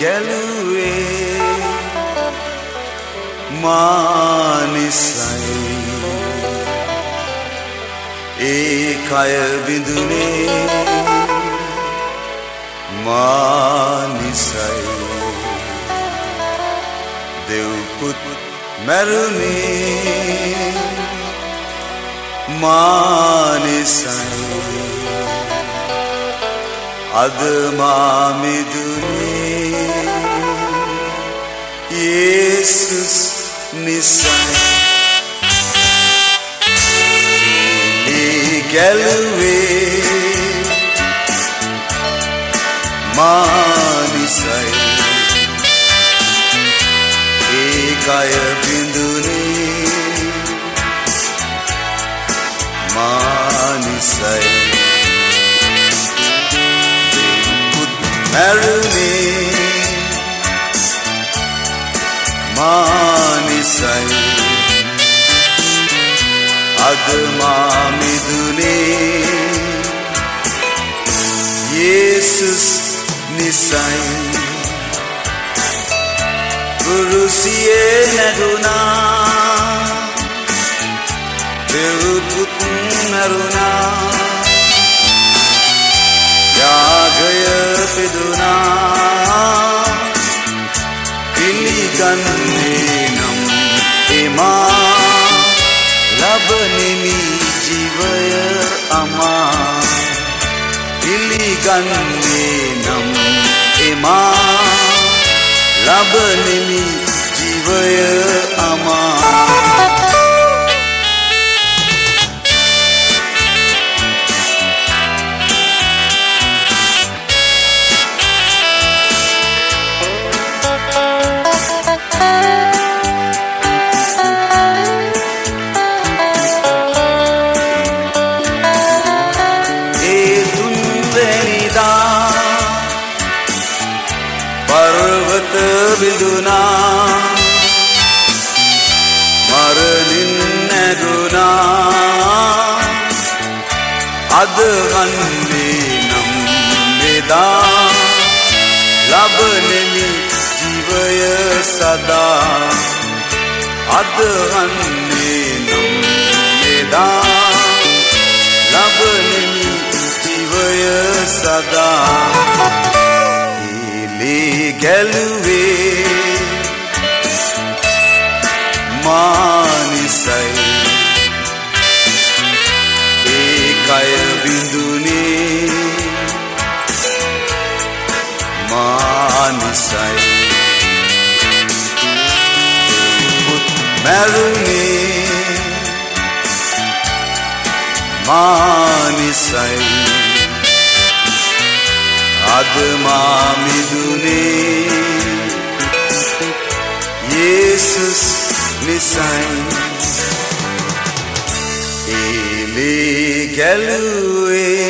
ගැලුවේ මානිසයි. ඒ කය බිඳුනේ මානිසයි. දෙව්පුත් මැරුණේ මානිසයි. අද මාමිදුනේ යේසුස් නිසයි. ගැලුවේ මානිසයි. ඒකය බිඳුනේ මානිසයි. මැරුණේ. මානිසයි. අද මා මිදුනේ යේසුස් නිසයි. කුරුසියේ නැගුණා පිළිගන්නේ නම් එමා ලබනෙමි ජීවය අමා. පිළිගන්නේ නම් එමා ලබනෙමි ජීවය පර්වත විදුනා මරණින් නැගුණා අද වන්නේ නම් මෙදා ලබනෙමි ජීවය සදා. අද වන්නේ නම් මෙදා ලබනෙමි ජීවය සදා. ලේ ගැලුවේ. මානිසයි. ඒ කය බිඳුනේ. මානිසයි. මැරුණේ මානිසයි. අද මා මිදුනේ යේසුස් නිසයි. ඒලේ ගැලුවේ